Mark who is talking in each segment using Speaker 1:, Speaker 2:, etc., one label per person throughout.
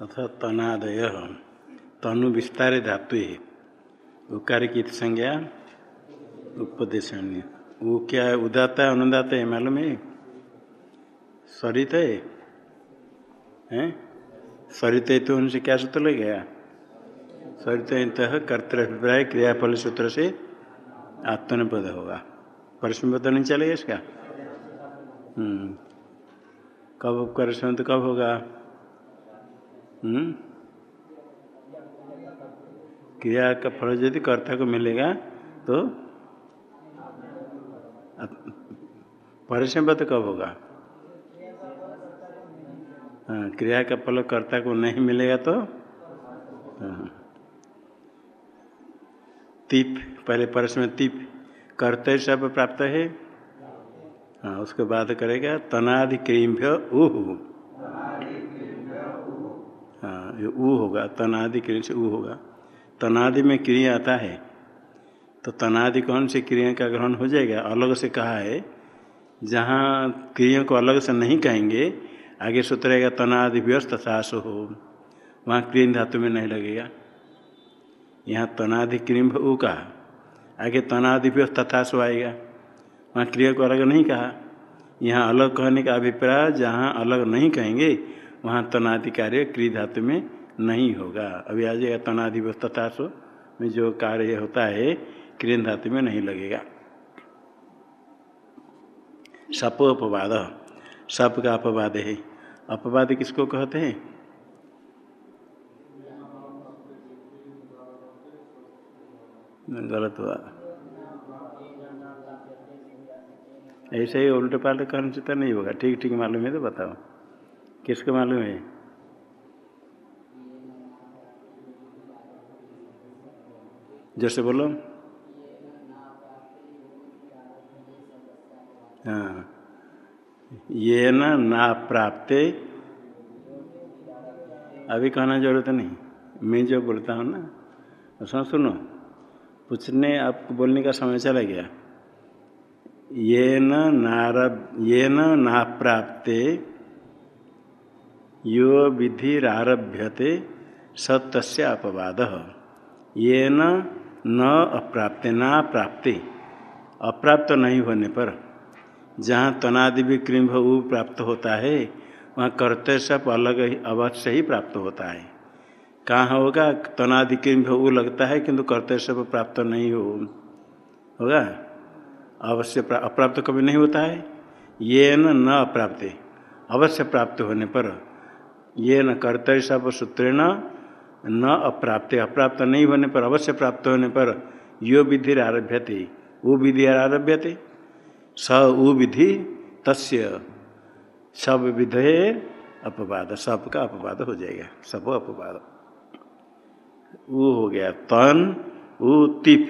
Speaker 1: अथा तनादय तनु विस्तार धातु है। उकार की संज्ञा उपदेशन्य। वो क्या है उदाता है अनुदाता है? मालूम है। सरित है हैं सरित तो उनसे क्या सूत्र लगेगा सरित कर्तव्य क्रियाफल सूत्र से आत्मनिपद होगा। परिश्रम पद नहीं चलेगा इसका? हम्म। कब परिश्रम तो कब होगा? क्रिया का फल यदि कर्ता को मिलेगा तो परिश्रम तो कब होगा? हाँ क्रिया का फल कर्ता को नहीं मिलेगा तो? हाँ। तीप, पहले परिश्रम तीप। कर्तव्य सब प्राप्त है। हाँ उसके बाद करेगा तनादि क्रीम्भ्य ऊह। ये ऊ होगा, तनादि क्रिय से ऊ होगा। तनादि में क्रिया आता है तो तनादि कौन से क्रिया का ग्रहण हो जाएगा? अलग से कहा है, जहाँ क्रिया को अलग से नहीं कहेंगे, आगे सूत्रेगा तनादि व्यस्त सास हो, वहाँ क्रीम धातु में नहीं लगेगा। यहाँ तनादि क्रीम ऊ कहा, आगे तनादि व्यस्त तथासु आएगा, वहाँ क्रिया को अलग नहीं कहा। यहाँ अलग कहने का अभिप्राय, जहाँ अलग नहीं कहेंगे वहाँ तनादि कार्य क्री धातु में नहीं होगा। अभी आ जाएगा तनादि तथासु में जो कार्य होता है क्रियन धातु में नहीं लगेगा। सप अपवाद। सप का अपवाद है। अपवाद किसको कहते हैं? गलत हुआ। ऐसे ही उल्टे पाल्टे करने से तो नहीं होगा। ठीक ठीक मालूम है तो बताओ। किसको मालूम है? जैसे बोलो। हाँ। ये न, ना प्राप्ते। अभी कहना ज़रूरत नहीं। मैं जो बोलता हूँ ना सुनो सुनो। पूछने आपको बोलने का समय चला गया। ये न नारभ ये न, ना प्राप्ते। यो विधिरारभ्यते सत्य अपवाद। ये न न अप्राप्ते, ना प्राप्ते। अप्राप्त नहीं होने पर, जहाँ तनादि भी क्रिम ऊ प्राप्त होता है, वहाँ करते सब अलग अवश्य ही प्राप्त होता है। कहाँ होगा? तनादि क्रिम ऊ लगता है, किंतु करते सब प्राप्त नहीं हो, होगा? अवश्य अप्राप्त कभी नहीं होता है। ये न न अप्राप्त, अवश्य प्राप्त होने पर ये न कर्तव्य सब सूत्र न अप्राप्त। अप्राप्त नहीं होने पर, अवश्य प्राप्त होने पर यो विधि आरभ्य थे वो विधि आरभ्य थे स उ विधि तस्य, सब विधे अपवाद सब का अपवाद हो जाएगा, सब अपवाद। वो हो गया तन, उ तिप।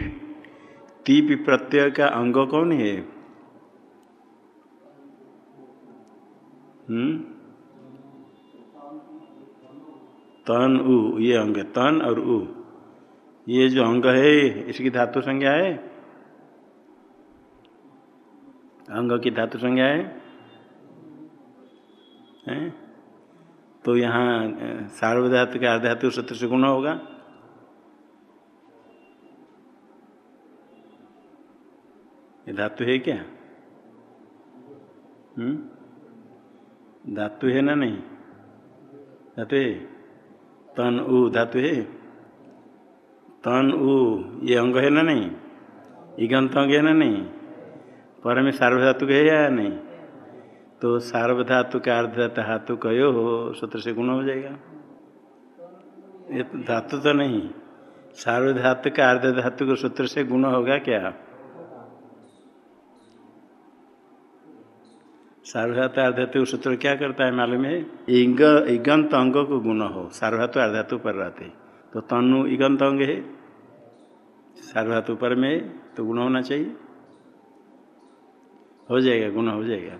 Speaker 1: तिप प्रत्यय का अंग कौन है? हम्म? तन उ, ये अंग तन और उ। ये जो अंग है इसकी धातु संज्ञा है? अंग की धातु संज्ञा है? हैं? तो यहाँ सार्वधातु के आधातु सूत्र से गुण होगा। ये धातु है क्या? हम्म? धातु है ना नहीं? धातु है? तन उ धातु है। तन उ, ये अंग है ना नहीं? इगंत अंग है ना नहीं? पर में सार्वधातु है या नहीं? तो सार्वधातु का अर्धधातु धातु कयो हो, सूत्र से गुण हो जाएगा। ये धातु तो नहीं। सार्वधातु का अर्ध धातु के सूत्र से गुण होगा क्या? सार्वधातु अर्धातु सूत्र क्या करता है मालूम है? इग इगंत अंग को गुण हो। सार्वधातु अर्धातु पर रहते। तो तनु इगंत अंग है। सार्वधातु पर में तो गुण होना चाहिए। हो जाएगा, गुण हो जाएगा।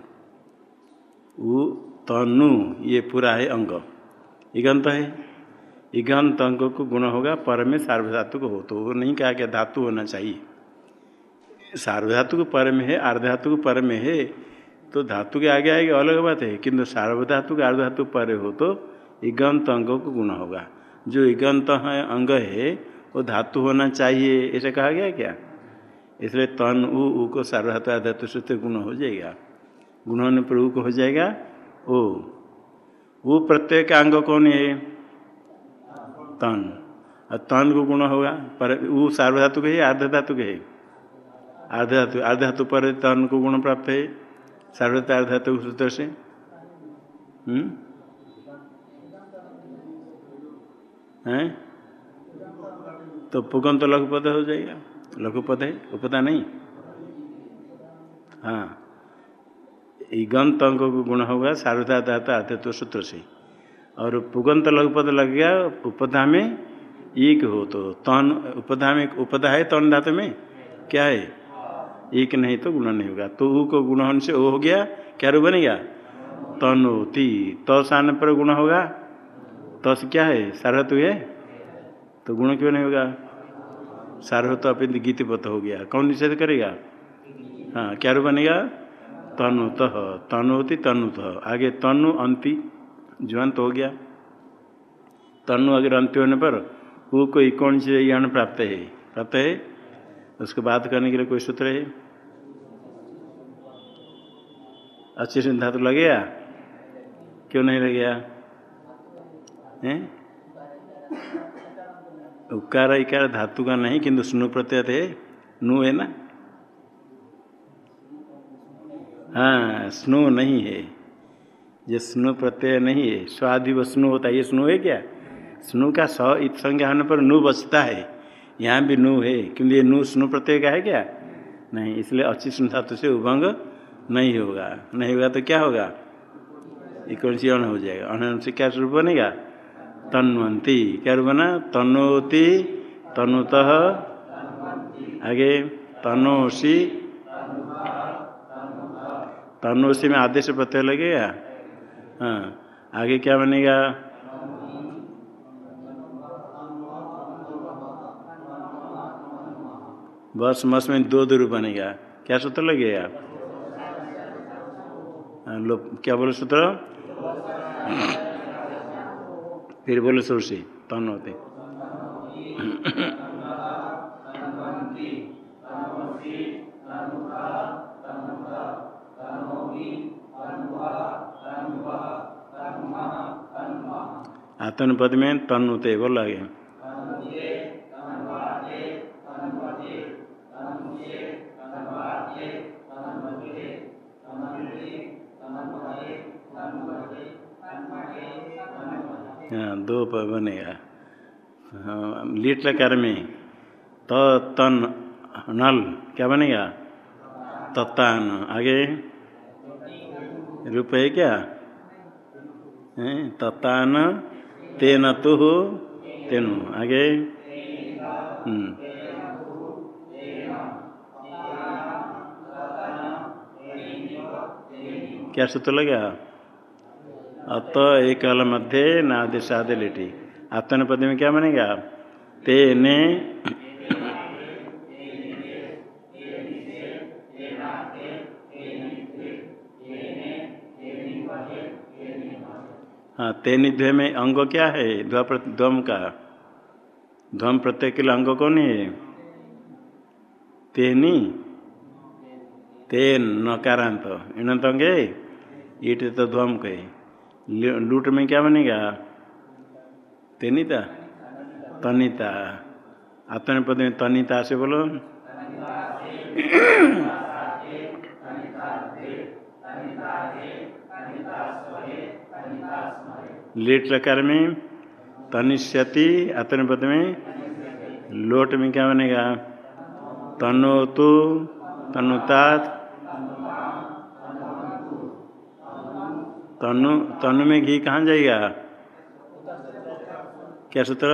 Speaker 1: वो तनु ये पूरा है अंग। इगंत है। इगंत अंग को गुण होगा, पर में सार्वधातु को हो। तो वो नहीं कहा कि धातु होना चाहिए। सार्वधातु को पर में है अर्धातु को पर में है। तो धातु के आगे आएगा, अलग बात है। किंतु सार्वधातु का अर्धातु पर हो तो इगंत अंग को गुण होगा। जो इगंत है, अंग है, वो धातु होना चाहिए, ऐसे कहा गया क्या? इसलिए तन, उ उ को सार्वधातु धातु सूत्र गुण हो जाएगा। गुण होने पर ऊ को हो जाएगा, ओ। वो प्रत्येक अंग कौन है? तन। और तन को गुण होगा, पर वो सार्वधातु के है आर्ध धातु के है? आर्ध धातु पर तन को गुण प्राप्त है। सार्वधातु आर्ध धातु सूत्र से हम्म? हैं? तो पुगम तो लघुपद हो जाएगा। लघुपद है? उपदा नहीं? हाँ। ईगंत अंक को गुण होगा सार्वधा दाता आते सूत्र से। और पुगंत लघुपद लग गया उपधा में एक हो तो तन उपधा में उपधा है तन धातु में? क्या है? एक नहीं तो गुण नहीं होगा। तो ऊ को गुण से वो हो गया, क्या रूप बनेगा? तनोति तस तो आने पर गुण होगा। तस क्या है? सार्वत है? तो गुण क्यों नहीं होगा? सार्वत अपनी गीतिपत हो गया। कौन निषेध करेगा? हाँ क्या रू बनेगा? तनुत तनुति तनुत आगे तनु, अंति जो अंत हो गया। तनु अगर अंत्य होने पर वो कोई कौन सी यण प्राप्त है। प्राप्त है? उसको बात करने के लिए कोई सूत्र है? अच्छे से धातु लगेगा? क्यों नहीं लगेगा? हैं? उकार इकार धातु का नहीं, किंतु स्नु प्रत्यय है नु है ना? हाँ स्नो नहीं है। ये स्नो प्रत्यय नहीं है। स्वादि स्नो होता है। ये स्नो है क्या? स्नो का स इत संज्ञा होने पर नु बचता है। यहाँ भी नु है। क्योंकि ये नु स्नो प्रत्यय का है क्या? नहीं, इसलिए अच्छी धातु से उभंग नहीं होगा। नहीं होगा तो क्या होगा? कौन सी अण हो जाएगा? अण से क्या स्वरूप बनेगा? तन्वंती। क्या रूप बना? तनोति। तनुत। आगे तनोसी तनुषि में आदेश प्रत्यय लगेगा? हाँ। आगे क्या बनेगा? बस, मस में दो दूर बनेगा। क्या सूत्र लगेगा? क्या बोलो सूत्र? फिर बोलो सुर से तन होते। आतन पद में तन होते, बोल आगे हाँ दो पर बनेगा। हाँ, लीट लकार में। त तन नल क्या बनेगा? तत्तान आगे? रूप है क्या? ततान तेन तो तेनु। आगे? हम्म। क्या सूत्र लगा? अत एक मध्य नादेश आदि लेटी। आत्मन पद में क्या बनेगा? तेने हाँ तेनी ध्वे में अंग क्या है? ध्वम का। ध्वम प्रत्यय के अंग कौन है? तेनी। तेन, नकारांत। इणत अंग ईट तो ध्वम कहे। लूट में क्या बनेगा? तेनिता? तनिता। आत्म पद में तनिता से बोलो। लेट लकार में तनिष्यति आत्मपद में लोट में क्या बनेगा? तनो तो तनुतात तनु तनु में घी कहाँ जाएगा? क्या सूत्र?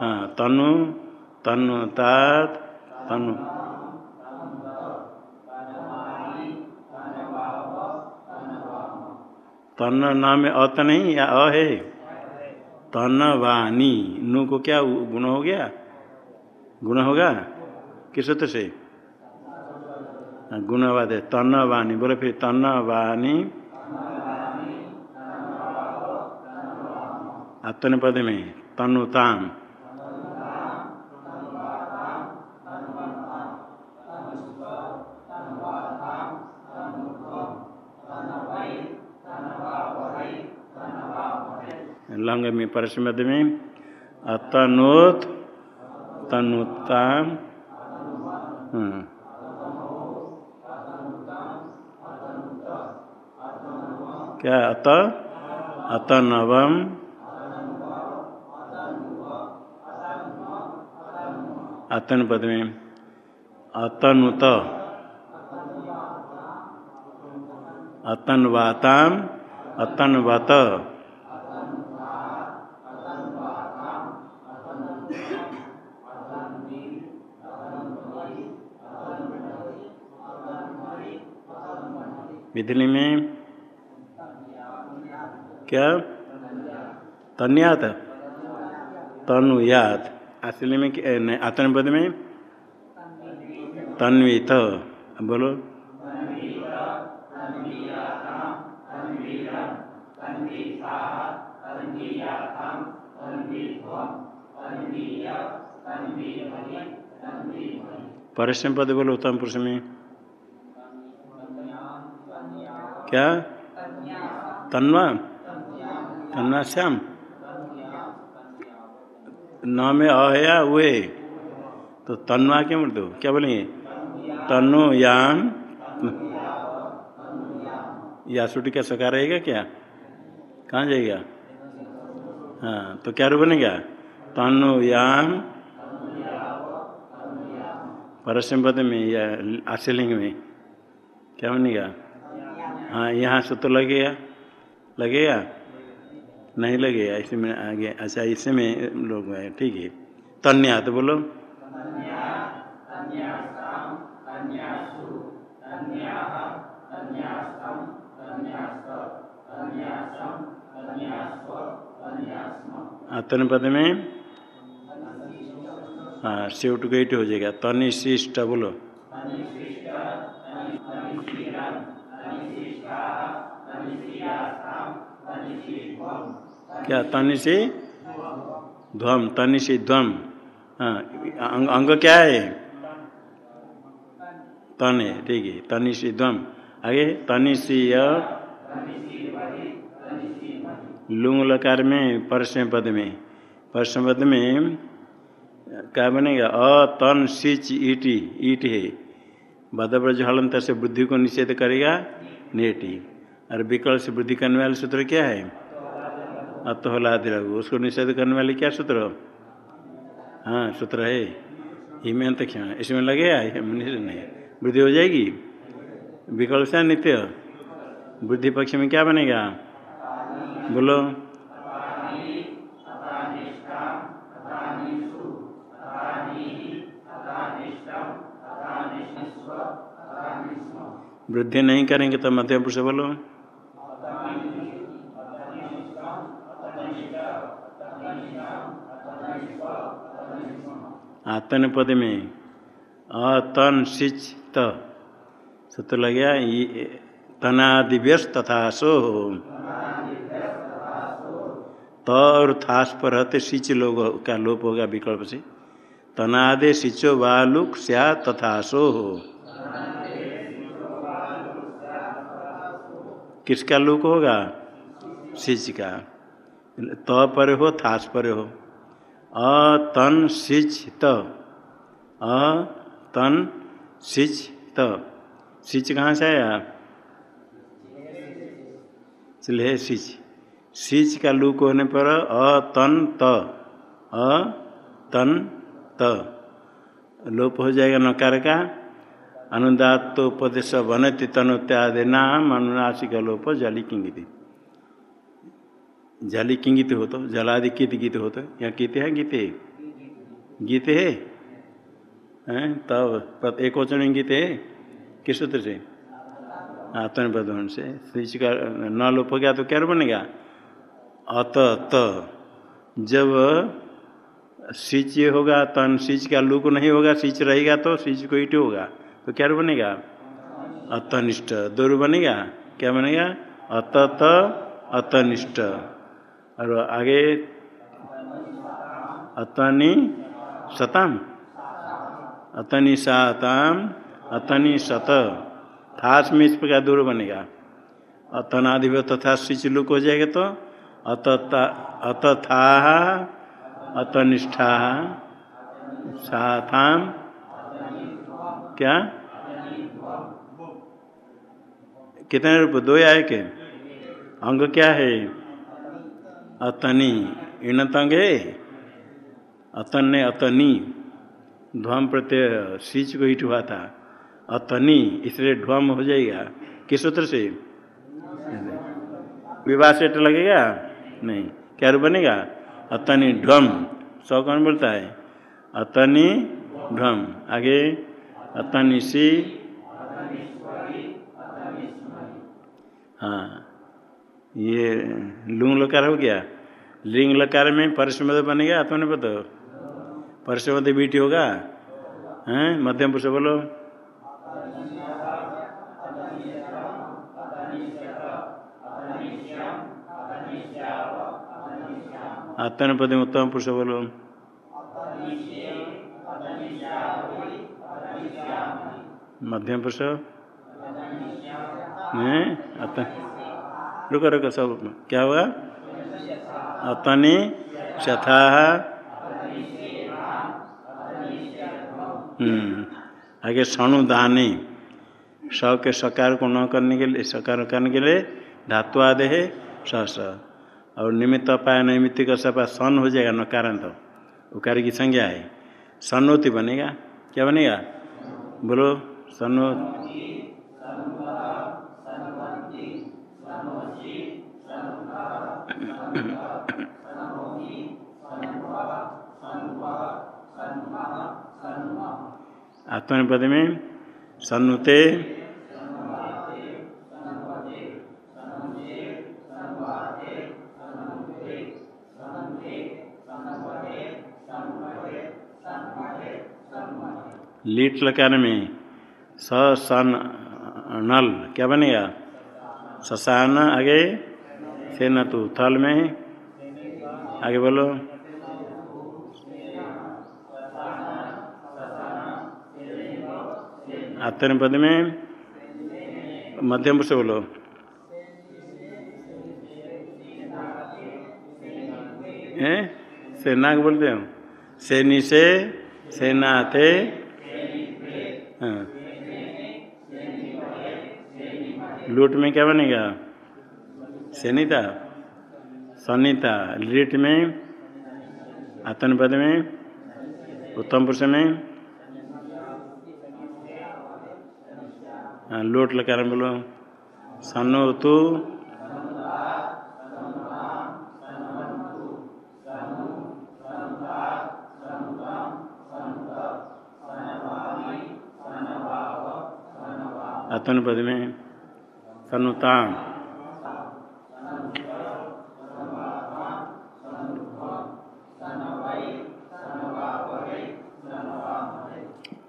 Speaker 1: हाँ तनु तनुतात तनु। तन न में अत नहीं, या अ है? तन वाणी नु को क्या गुण हो गया? गुण होगा? किस सूत्र से? गुणवाद है तन वाणी बोले फिर तन वाणी आत्मनिपद में तनुताम लंग में परसमद में अतनोत तनुताम हम्म। क्या अत अतनवम। अतन पद में। अतनुत। अतनवाताम। अतनवत। विधि में क्या? तन्यात। तनुयात असली में आत्मपद में? तन्वित। बोलो। परिश्रम पद बोलो उत्तम पुरुष में। क्या? तन्वा। तन्वा श्याम। न में अ है या वे तो तन्वा क्या मृत्यु क्या बोलेंगे? तनु याम या सुटी का सकार रहेगा क्या? कहाँ जाएगा? हाँ तो क्या रूप बनेगा? तनु याम परसम पद में या आशीलिंग में। क्या बनेगा? हाँ यहाँ सूत्र लगेगा। लगेगा? नहीं लगेगा इसमें आगे अच्छा इसमें लोग ठीक है। तन्या तो बोलो तन पद में। हाँ सेवट गेट हो जाएगा। तनिशिष्ट बोलो। क्या तनि से? ध्वम तनि से ध्वम। हाँ अंग, क्या है? तन है ठीक है तनि से ध्वम। आगे तनि से लुंग लकार में परसम पद में। परसम पद में क्या बनेगा? अ तन सिच ईटी ईट है। बदब्रज हलंत से बुद्धि को निषेध करेगा नेटी और विकल्प से बुद्धि करने वाले सूत्र क्या है? अतोहलादि रघु उसको निषेध करने वाले क्या सूत्र? हाँ सूत्र है। हिमेंत क्षण। इसमें लगेगा नहीं। वृद्धि हो जाएगी? विकल्प से नित्य। वृद्धि पक्ष में क्या बनेगा? बोलो। वृद्धि नहीं करेंगे तो मध्यम पुरुष बोलो। आतन पद में अतन सिच त सूत्र लग गया तनादिव्यस सो त और थास पर रहते सिच लोग का लोप होगा विकल्प से। तनादे सिचो वालुक स्या तथा सो हो किसका लुक होगा? सिच का। त पर हो थास पर हो। अतन सिच त अतन सिच त सिच कहाँ से आया? चले सिच सिच का लुक होने पर अतन त अतन त लोप हो जाएगा नकार का। अनुदातोपदेश बनति तनुत्यादि नाम अनुनासिक लोप जली की गीत हो तो जलादि कित गीत हो तो यहाँ कित है, गीते? गीत है? हैं? तब एक वचन गीत है? किस सूत्र से? आत्म प्रधान से। स्विच का न लोप हो गया तो क्या बनेगा? अत, त। जब सिच होगा, तन सिच का लुक नहीं होगा, सिच रहेगा तो सिच को ईट होगा। तो क्या बनेगा? अतनिष्ठ। दो बनेगा? क्या बनेगा? अतत अतनिष्ठ। और आगे अतनी शतम अतनी साताम, अतनी सत। थास में इस प्रकार दूर बनेगा। अतनाधिप तथा सिचलुक हो जाएगा तो अतथा, अतनिष्ठा साथाम क्या? कितने रूप? दो आए के अंग क्या है? अतनी। इन तंग? है अतन। ने अतनी ध्वम प्रत्यय सीच को हिट हुआ था। अतनी, इसलिए ध्वम हो जाएगा। किस सूत्र से? विवाह सेट लगेगा? नहीं। क्या रूप बनेगा? अतनी ध्वम। सौ कौन बोलता है? अतनी ध्वम। आगे। अतनी सी। हाँ। ये लुंग लकार हो गया। लिंग लकार में परसमद बनेगा आत्मनिपद परसमद बीटी होगा। हैं? मध्यम पुरुष बोलो। आत्मनिपद उत्तम पुरुष बोलो। मध्यम पुरुष। अतन रुको रुको, सब क्या हुआ? अतनी शथा हम्म आगे सणु दानी। स के सकार को न करने के लिए, सकार करने के लिए धातु आदि है स और निमित्त पाया नैमित्त का सपा सन हो जाएगा नकारांत उकार की संज्ञा है। सनोति बनेगा। क्या बनेगा? बोलो सनो आत्मनिपद में सन्नुते लीट लकार में स सन नल क्या बनेगा? ससान आगे से न तो थल में है। आगे बोलो। आत्म पद में। मध्यम से बोलो। हैं? सेना को बोलते हो। सैनी से सेना थे। हाँ। लूट में क्या बनेगा? सैनिता सनिता लीट में आतन पद में उत्तम पुरुष में हाँ लोट लकार बोलो सनो तो अतन पद में सनुताम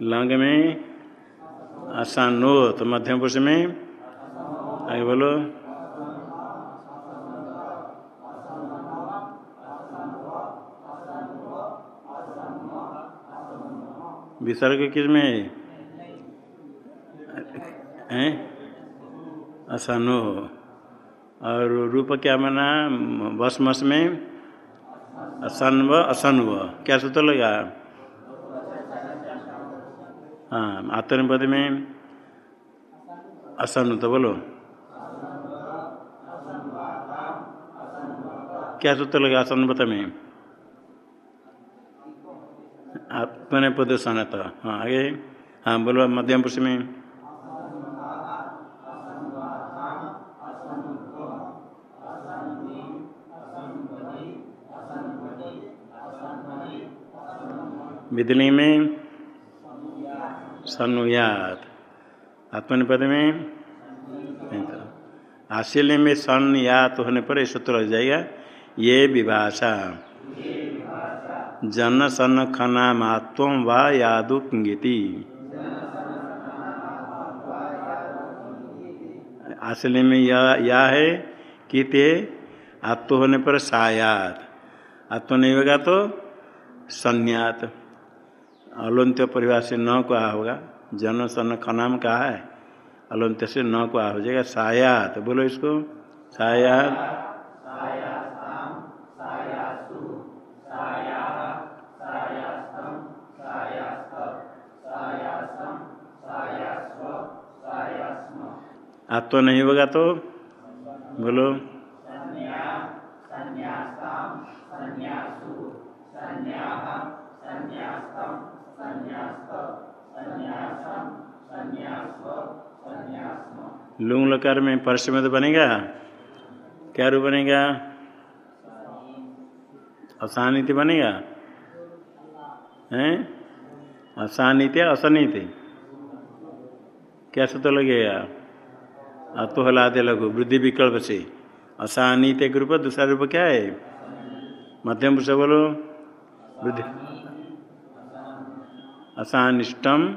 Speaker 1: लंग में, आसान तो मध्यम पुरुष में, आगे बोलो। विसर्ग किसमें? है? असनो और रूप क्या बना? बस मस में असन व असन असन्व क्या सूत्र लगा? आत्मपद में असन्न तो बोलो। क्या सूत्र लगा असन्वत में? आत्मने पद सनत हाँ आगे। हाँ बोलो, मध्यम पुरुष में। बिदली में। सनुयात आत्मनिपद में आशील्य में सन यात होने पर सूत्र लग जाएगा ये विभाषा जन सन खना महत्व व यादु किंगिति आशील्य में या, या है कि ते आत्म होने पर सायात आत्म नहीं होगा तो संन्यात अलोन्त्य परिवार से न को आ होगा। जन सन खनाम कहा है? अलोन्त्य से न को आ हो जाएगा। साया तो बोलो इसको। साया आत्मा नहीं होगा तो? बोलो। लुंग लकार में परस में तो बनेगा। क्या रूप बनेगा। असानित बनेगा। हैं? असानित्य असनित? क्या सूत्र लगेगा? अतो हलादे लघु, वृद्धि विकल्प से। असानित एक रूप दूसरा रूप क्या है? मध्यम पुरुष बोलो। वृद्धि। असानिष्टम।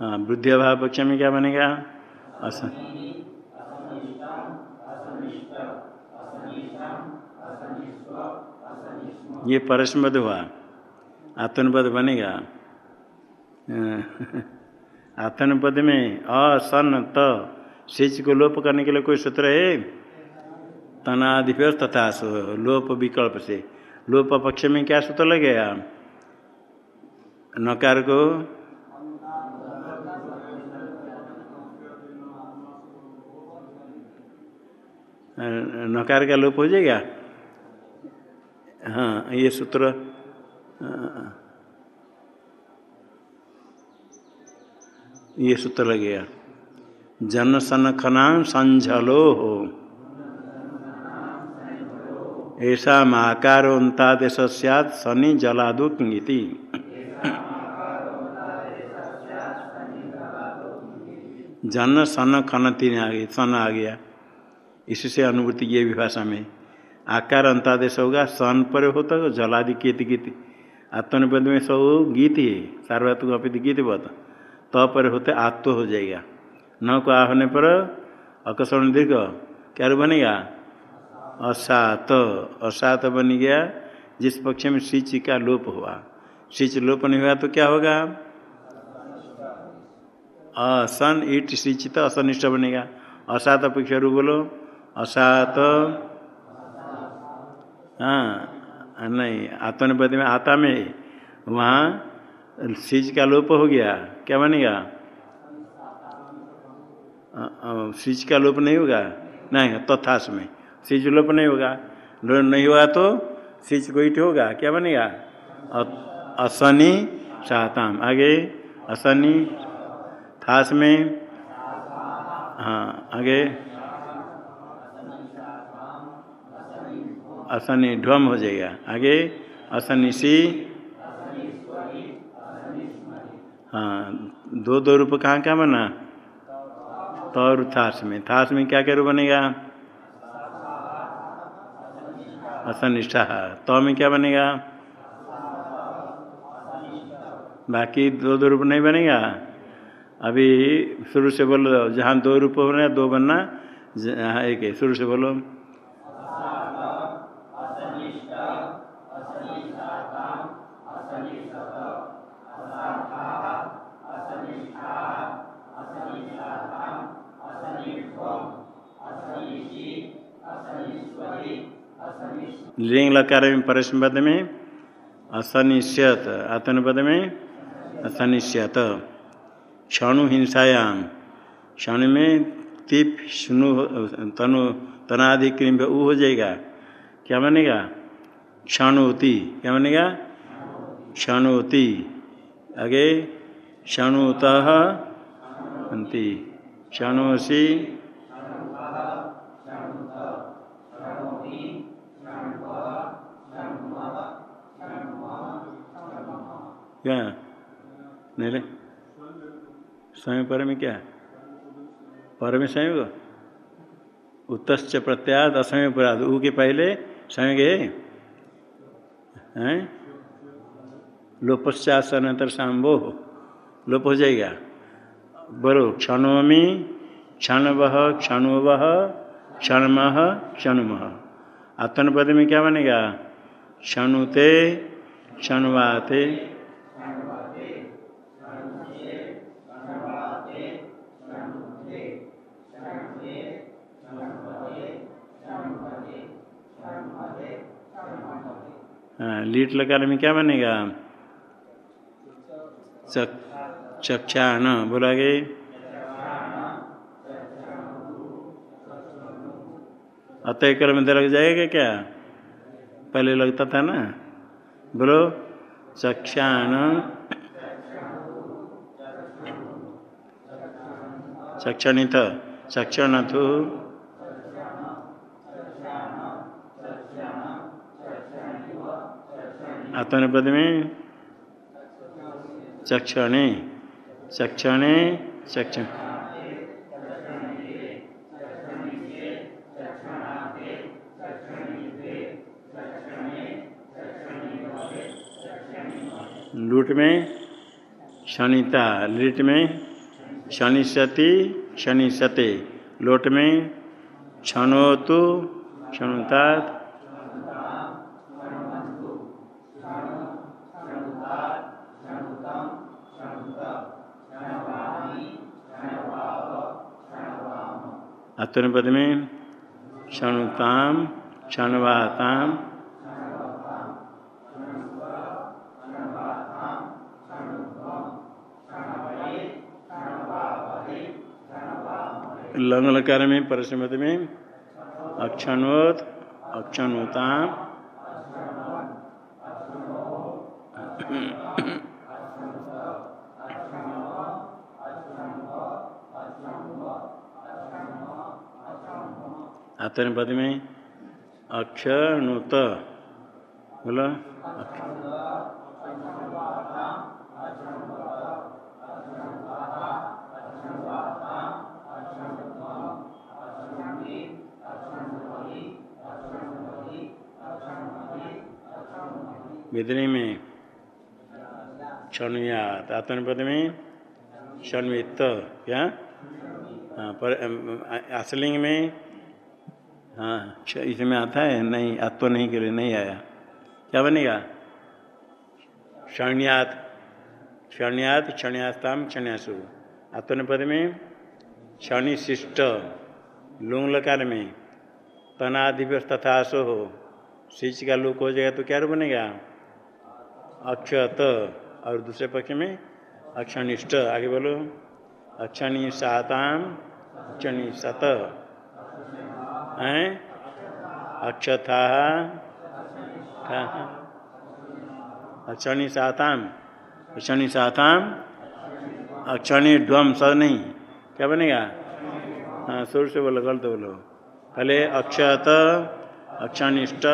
Speaker 1: हाँ वृद्धि अभाव पक्ष में क्या बनेगा? असा ये परस्मद हुआ। आत्मपद बनेगा। आथन पद में असन त, सिच को लोप करने के लिए कोई सूत्र है? तनादिभ्य तथा लोप विकल्प से। लोप पक्ष में क्या सूत्र लगेगा? नकार को नकार का लोप हो जाएगा? हाँ ये सूत्र ये सूत्र लगेगा जन सनखना संझलो हो। ऐसा माकारोन्तादेश सैद शनि जलादो किंगिति। जन सन खन तीन आ गई, सन आ गया। इससे अनुभूति ये विभाषा में, आकार अंतादेश होगा, सन पर हो तो जलादि कीति गीत आत्मनिपद में सब गीत ही सार्वत्म अपित गीत बता त पर होते आत्व हो जाएगा। न को आ होने पर अकस्मण दीर्घ, क्या बनेगा? असात। असात बन गया, जिस पक्ष में सिच का लोप हुआ। सिच लोप नहीं हुआ तो क्या होगा? असन ईट तो असनिष्ठ बनेगा। असात पक्ष रू बोलो। असात। हाँ नहीं आत्मनिपद में आता में वहाँ सिज का लोप हो गया। क्या बनेगा? सिज का लोप नहीं होगा? नहीं, तथास में। सिज लोप नहीं होगा। लोप नहीं होगा तो सिज इट होगा। क्या बनेगा? असनी साताम। आगे, असनी, थास में। हाँ आगे। असनी ढ्वम हो जाएगा। आगे, असनी सी। हाँ दो दो रूप कहाँ क्या बना? तौर थास में। थास में क्या क्या रूप बनेगा? असनिष्ठा। तो में क्या बनेगा? बाकी दो दो रूप नहीं बनेगा? अभी शुरू से बोलो, जहाँ दो रूप बने दो बनना। एक शुरू से बोलो। लिंग लकार में परस्म पद में असनिश्यत आत्मपद में असनिश्यत क्षणु हिंसायाम क्षण में तिप सुनु तनु तनादि क्रिम ऊ हो जाएगा। क्या बनेगा? क्षणोति। क्या बनेगा? क्षणोति। आगे, क्षणुत, अंति। क्षणोसी क्या नहीं स्वयं पर में क्या पर में संयोग उत्तश्च प्रत्याद असमय पुराद ऊ के पहले संयोग है हैं? लोपश्चात अनंतर लोप हो जाएगा। बोलो क्षणोमी क्षण वह क्षण क्षणुव, क्षणम, क्षणुम। आत्मपद में क्या बनेगा? क्षणुते, क्षणवाते हाँ लीट लगाने में क्या बनेगा? चक्षा न बोला गए अतः क्रम में लग जाएगा क्या? पहले लगता था ना? बोलो, चक्षाण। चक्षणित चक्षण थू आत्मनिपद में? चक्षणे। चक्षणे, चक्षण। लूट में? शनिता। लिट में? शनिशति शनिशते लोट में? क्षणोतु। क्षणुता आत्मनिपद में क्षणुताम क्षणवाताम। लंग लकार में परसमत में अक्षणोत अक्षणोताम। आत्मपद में अक्षणुत बोलो? विदनी में क्षणुयात आत्मपद में क्षणवित क्या हाँ पर असलिंग में हाँ इसमें आता है, नहीं आत्व नहीं के लिए नहीं आया। क्या बनेगा? क्षण्यात क्षण्यात, क्षण्यास्ताम, क्षण्यासु। आत्मनिपद में क्षणि शिष्ट लुंग लकार में तनाधिव्य तथा सो हो। सिच का लुक हो जाएगा तो क्या बनेगा? अक्षत, और दूसरे पक्ष में, अक्षनिष्ठ। आगे बोलो। अक्षणी साताम क्षणी सत अक्षथा अक्षणी साताम। अक्षणी साताम? अक्षणी ढम स नहीं। क्या बनेगा? हाँ सुर से बोलो, गलत बोलो। पहले अक्षत, अक्षनिष्ठ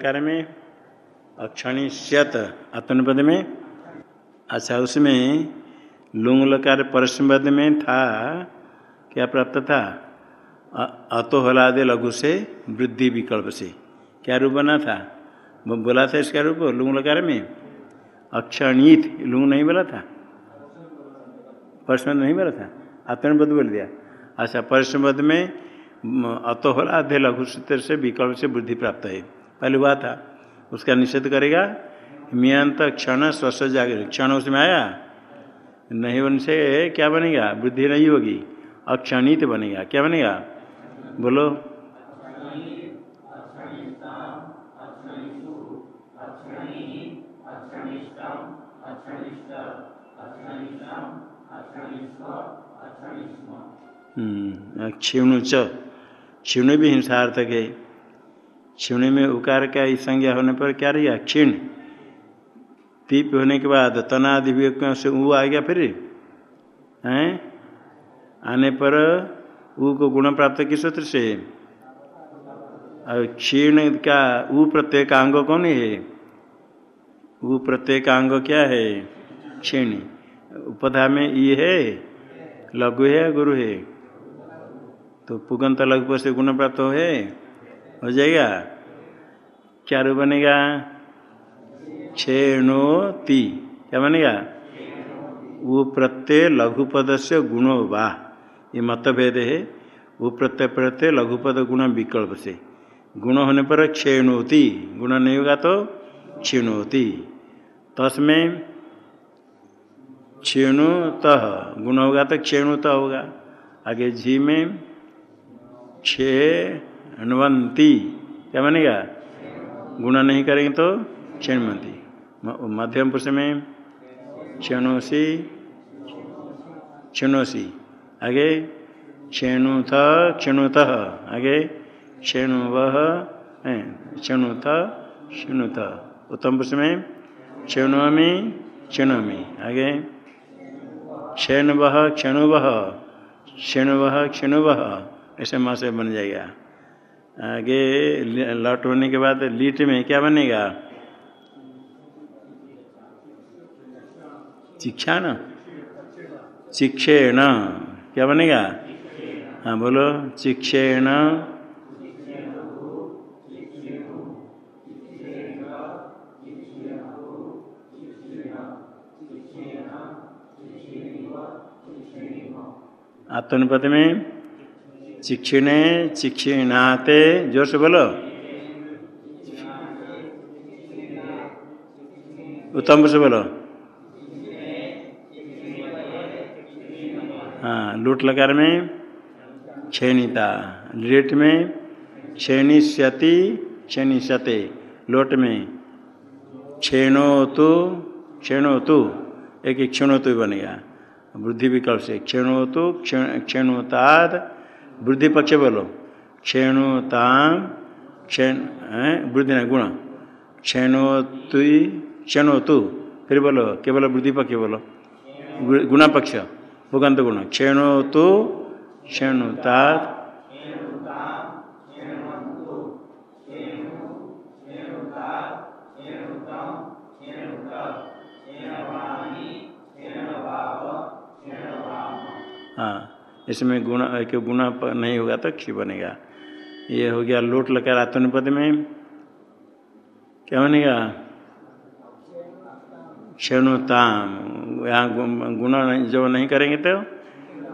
Speaker 1: लिंग लकार में अक्षणिष्यत आत्मनिपद में अच्छा उसमें लुंग लकार परस्मद में था, क्या प्राप्त था? अतो हलादे लघु से, वृद्धि विकल्प से। क्या रूप बना था? बोला था इसका रूप लुंग लकार में? अक्षणित, लुंग नहीं बोला था? परस्मद नहीं बोला था? आत्मनिपद बोल दिया। अच्छा परस्मद में अतो हलादे लघु सूत्र से विकल्प से वृद्धि प्राप्त है। पहले हुआ था, उसका निषेध करेगा, मियंत क्षण स्वस्थ जागर क्षण उसमें आया, नहीं उनसे क्या बनेगा? वृद्धि नहीं होगी, अक्षणित बनेगा। क्या बनेगा? बोलो। क्षिणु च क्षिणु भी हिंसार्थक है। क्षिण में उकार का संज्ञा होने पर क्या रहेगा क्षीण। पीप होने के बाद तनादि से ऊ आ गया फिर? हैं? आने पर ऊ को गुण प्राप्त किस सूत्र से? और क्षीण का ऊ प्रत्येक अंग कौन है? ऊ प्रत्येक अंग क्या है? क्षीण। उपधा में ये है, लघु है गुरु है। तो पुगंत लघु से गुण प्राप्त हो है। हो जाएगा? क्या रूप बनेगा? छेणोती। क्या बनेगा? वो प्रत्यय लघुपद से गुणो वाह ये मतभेद है। वो प्रत्यय प्रत्यय लघुपद गुण विकल्प से। गुण होने पर क्षेणोती गुण नहीं होगा तो क्षीणोती तस्में क्षीणुत गुण होगा तो क्षीणुत होगा। आगे झी में क्षेणवंती क्या बनेगा? गुण नहीं करेंगे तो क्षणवंती। मध्यम पुरुष में क्षणोसी क्षणोसी। आगे क्षेणुथ क्षणुत। आगे, क्षेणुव क्षणुत क्षणुत। उत्तम पुरुष में क्षणुमी क्षणुमी। आगे, क्षणव, क्षणुव क्षणुव क्षणुव। ऐसे माँ से बन जाएगा। आगे लट होने के बाद लीट में क्या बनेगा? शिक्षा न? शिक्षेण। क्या बनेगा? हाँ बोलो। शिक्षेण। आत्मनिपद में शिक्षिणे शिक्षिणाते ज़ोर से बोलो। उत्तम से बोलो। हाँ लूट लकार में क्षणिता लेट में क्षणिष्यति क्षणिष्यते लोट में क्षणोतु क्षणोतु एक क्षणोतु बनेगा। वृद्धि विकल्प से क्षणोतु क्षण क्षणोताद वृद्धि पक्ष बोलो। क्षेणुताम क्षण वृद्धि ना, गुण। क्षणोतु क्षणोतु फिर बोलो, केवल वृद्धि पक्ष बोलो। गुणा पक्ष, भूगंत गुण। क्षणोतु क्षणुताद हाँ इसमें गुण के गुण नहीं होगा तो क्षी बनेगा। ये हो गया लोट लकार आत्मनिपद में। क्या बनेगा? क्षणुताम। यहाँ गुण जो नहीं करेंगे तो?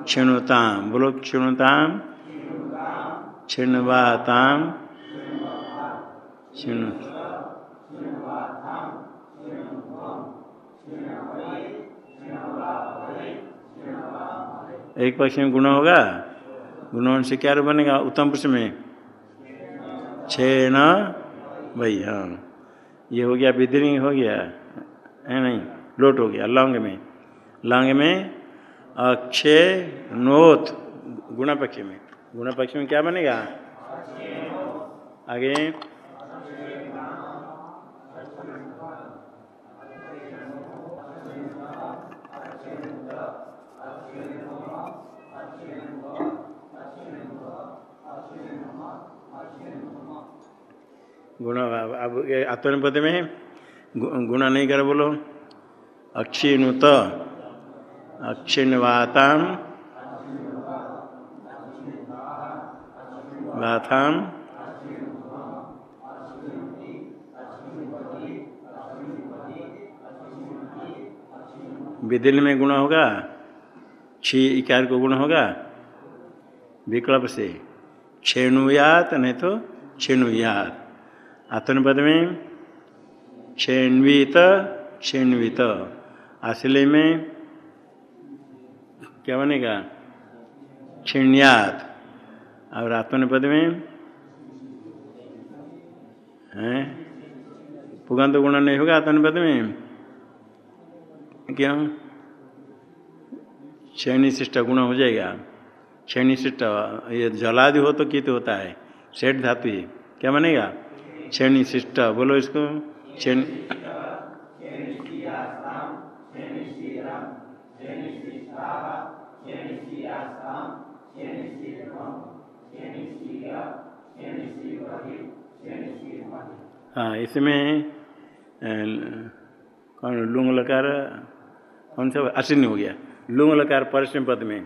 Speaker 1: क्षणुताम। बोलो क्षणुताम। क्षणवाताम। क्षणु एक पक्ष में गुण होगा? गुण से क्या बनेगा? उत्तम पुरुष में। छेन भाई हाँ। ये हो गया विद्रिंग हो गया, है नहीं? लोट हो गया, लौंग में। लौंग में अक्षय नोत गुणा पक्ष में। गुणा पक्ष में क्या बनेगा? आगे। गुण, अब आत्मनिपद में गुण नहीं कर बोलो। अक्षिणुत, अक्षिणवाताम वाथाम विदिल में गुण होगा, छी इकार को गुण होगा, विकल्प से क्षेणुयात नहीं तो क्षेणुयात आत्मपद में क्षेन्वित क्षेन्वित असले में क्या बनेगा? क्षिण्यात और आत्मनिपद में है? पुगंत गुण नहीं होगा आत्मनिपद में क्या? क्षैणी शिष्ट गुण हो जाएगा। क्षैणी शिष्ट ये जलादि हो तो कित होता है? सेठ धातु क्या बनेगा? क्षैणी शिष्ट बोलो इसको। क्षण हाँ इसमें कौन लुंग लकार कौन सा, अश्विन हो गया। लुंग लकार परिश्रम पद में।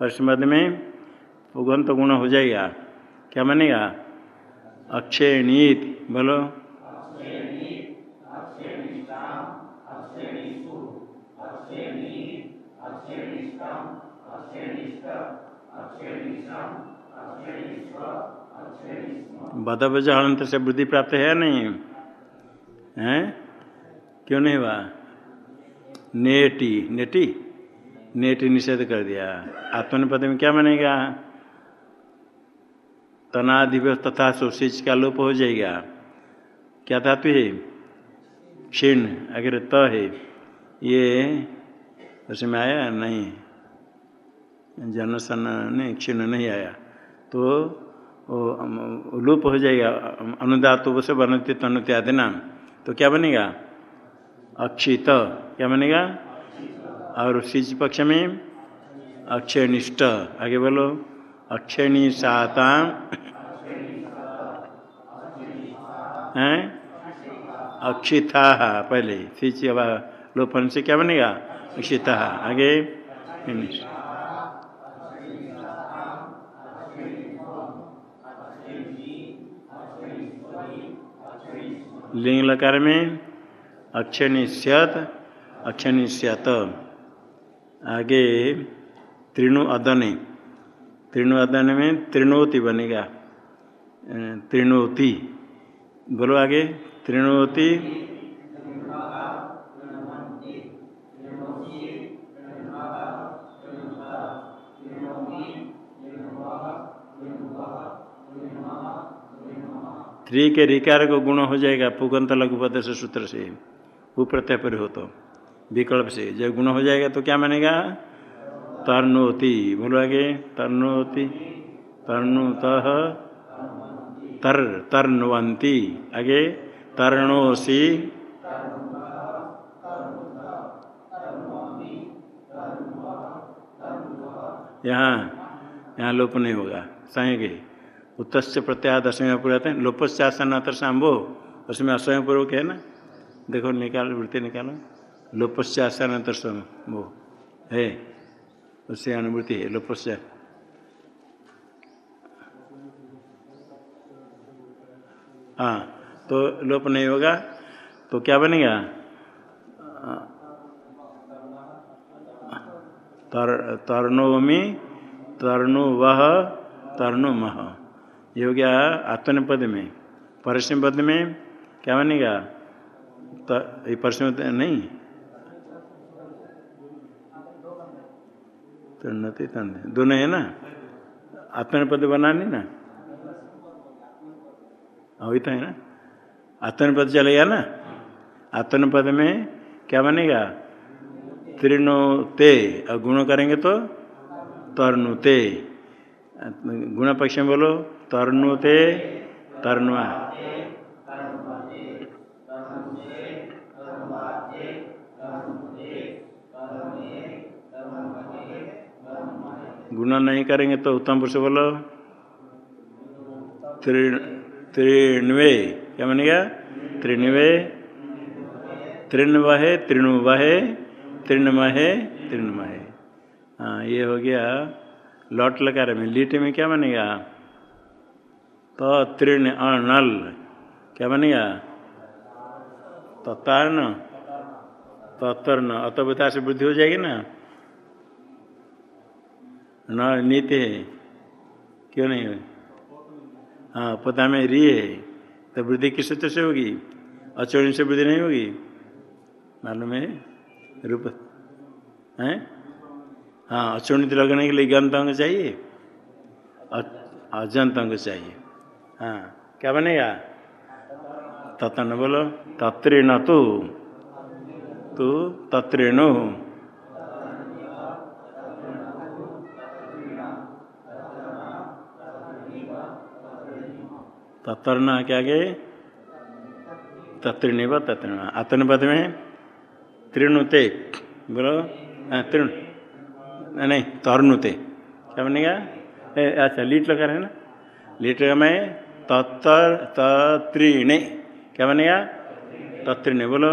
Speaker 1: परिश्रम पद में उगंत गुण हो जाएगा। क्या बनेगा अक्षय नीत, बोलो। बदबज से वृद्धि प्राप्त है या नहीं? है? क्यों नहीं हुआ? नेटी नेटी? नेटी निषेध कर दिया। आत्मनिपद में क्या बनेगा? तनाधिप तथा सोशिच का लोप हो जाएगा। क्या था तो है? क्षीण, अगर त है। ये उसमें आया? नहीं। जनसन नहीं, क्षीण नहीं आया। तो लोप हो जाएगा। अनुदात से बनते तनुति आदि नाम। तो क्या बनेगा? अक्षित। क्या बनेगा? और सिज पक्ष में अक्षयनिष्ठ। आगे बोलो। अक्षयणी साता। हैं? अक्षिता, पहले। सिच लोपन से क्या बनेगा? अक्षिता। आगे। लिंग लकार में अक्षनिष्यत अक्षनिष्यत आगे। त्रिणु अदने। त्रिणु अदन में त्रिणोति बनेगा। त्रिणोति। बोलो आगे। त्रिणोति। त्रि के रिकार को गुण हो जाएगा, पुगंत लघुपद से सूत्र से। प्रत्यय पर हो तो। विकल्प से। जब गुण हो जाएगा तो क्या मानेगा? तर्णोति बोलो आगे। तर्णोति तर्णुत तर तर्णवंती आगे। तर्णोसी। यहाँ यहाँ लोप नहीं होगा। सहेंगे उत्तस्य प्रत्याद असमय पूर्व हैं। लोपस्यासन अतर सांभो। उसमें असमय पूर्वक है ना? देखो, निकालो, वृत्ति निकालो। लोपस्यासन अतर वो है? उससे अनुभूति है लोपस्या हाँ तो लोप नहीं होगा तो क्या बनेगा तर तरणोमी तरणु वह तरणु मह ये हो गया आत्मनिपद में परसम पद में क्या बनेगा ये परसम नहीं तन्नति तन दोनों है ना? आत्मनिपद बनानी ना? अभी तो है ना? आत्मनिपद चलेगा ना? आत्मनिपद में क्या बनेगा? त्रिनो ते और गुण करेंगे तो? तरनुते। गुण पक्ष में बोलो, तरनुते, तरनुआ। गुण नहीं करेंगे तो उत्तम पुरुष बोलो। त्रिणवे, क्या बनेगा त्रिणवे, त्रिणवहे, त्रिणुवहे, त्रिणमहे त्रिणमहे। हाँ ये हो गया। लौट लगा में लीट में क्या बनेगा तो तृण अनल। क्या बनेगा तत्न तत्न अतवता से वृद्धि हो जाएगी ना? न, नीति है। क्यों नहीं है? हाँ पता में री है। तो वृद्धि किस सूत्र से होगी? अचौड़ी से वृद्धि नहीं होगी? मालूम है? रूप, हैं? हाँ अचूर्णित लगने के लिए गंत अंग चाहिए। अजंत अंग चाहिए। हाँ क्या बनेगा? तत्न बोलो तत्ण तू। तू तत्णु क्या गए तत्ण व तत्ण आत्मपद में त्रिणुते, बोलो? तृण नहीं तरुणुते। क्या बनेगा? अच्छा लीट लगा है ना? लीट में तत्तर तत्रिणे क्या बनेगा? तत्रिणे बोलो।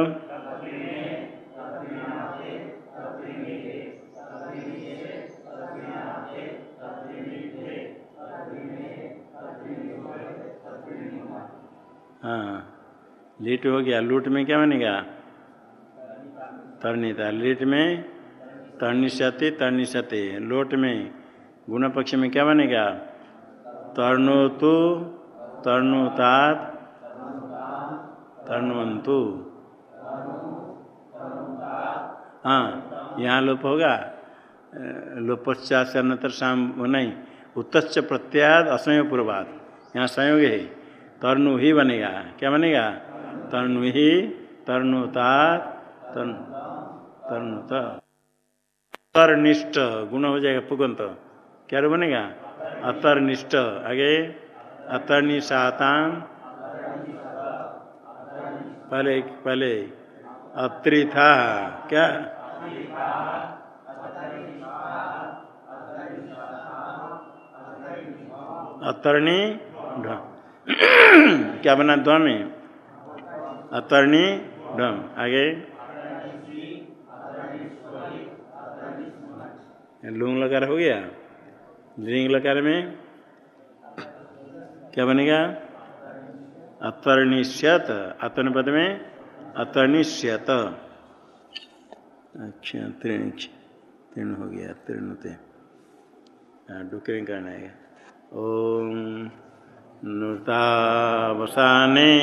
Speaker 1: लीट हो गया। लूट में क्या बनेगा? तरनीता लीट में तरनिशति तरनिशते लोट में गुण पक्ष में क्या बनेगा? तरणोतु, तरणुतात तरणवंतु हाँ यहाँ लोप होगा। लोपश्चात से अन्तर शाम नहीं। उत्तच प्रत्याद असंयोग पूर्वाद यहाँ संयोग है। तरणु ही बनेगा। क्या बनेगा? तरणु ही तरणुतात तरण तरणुत अतरनिष्ठ, गुण हो जाएगा पुगंत। क्या बनेगा? अतरनिष्ठ, आगे। अतरनिशाताम पहले पहले अत्रि था क्या? अतरणी क्या बना ध्व में अतरणी ढम आगे लूंग लकार हो गया? लिंग लकार में? क्या बनेगा? अतर्निश्यत अतन पद में? अतर्निश्यत अच्छा तृण तृण हो गया हाँ। डुकरे करना है ओम नृतावसाने